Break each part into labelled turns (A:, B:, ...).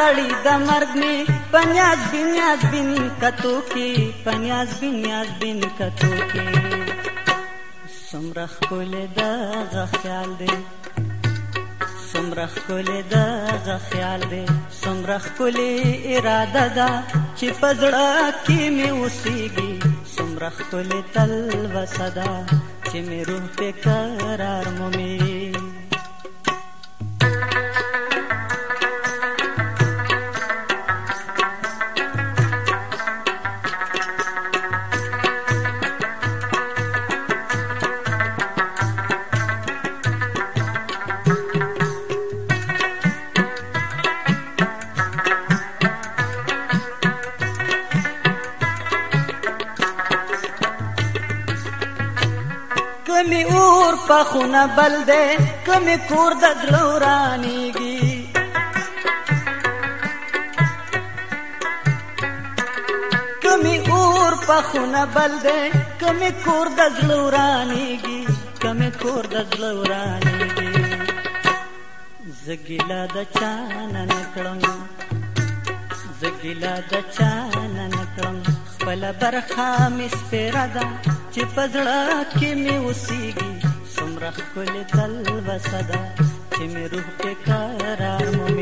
A: سړی د مرګ می پنیاز بنیاز بن کتو کی پنیاز بنیاز بن کتو کی سمرخ کول دا غ خیال دی سمرخ کول دا غ خیال دی سمرخ کول اراده دا چې پزړه کې می اوسېږي سمرخ کول تل وسدا چې می روح په قرار مومي کمی اور په خونه بل دی کمی کور د ګلورانیږي کمی اور په خونه بل دی کمی کور د ګلورانیږي کمی کور د ګلورانیږي زګیلا د چان نکړم زګیلا د چان نکړم خپل برخه می سپیره ده በዝራኪ ሚውሲጊ ስምራኽ ኩል ቀልበ ሰዳ ቲሚሩህ ኬ ቀራር ሙሜ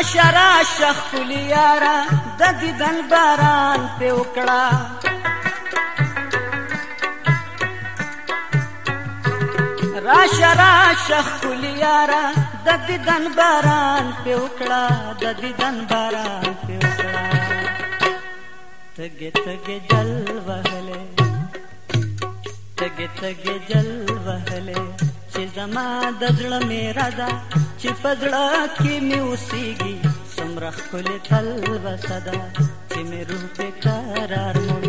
A: معاشره شخولیاره د دیدن باران په وکړه راشه راشه خولیاره د دیدن باران په وکړه د دیدن باران په وکړه تګ تګ جل وهله تګ تګ جل وهله چې زما د زړه میرا ده चिपजड़ा की म्यूसीगी सुमरख खुल तल बसदा चिमे रूपे करार मोर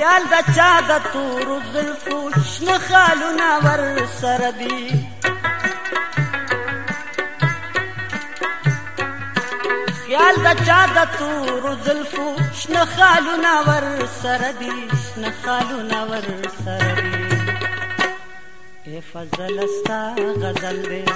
A: خیال د چا د تورو زلفو شنه خالونه ور سره دي خیال د چا د تورو زلفو شنه خالونه ور سره دي شنه خالونه ور سره دي اے فضل استا غزل دې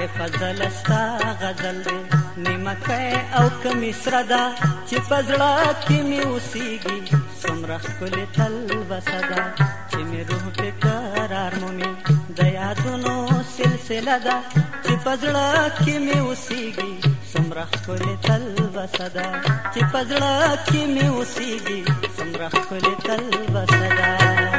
A: اے فضل استا غزل دې نیمکه او کمی سره ده چې په زړه کې مې اوسېږي څومره ښکلې تلوسه ده چې مې روح پې قرار مومي د یادونو سلسله ده چې په زړه کې مې اوسېږي څومره ښکلې تلوسه ده چې په زړه کې مې اوسېږي څومره ښکلې تلوسه ده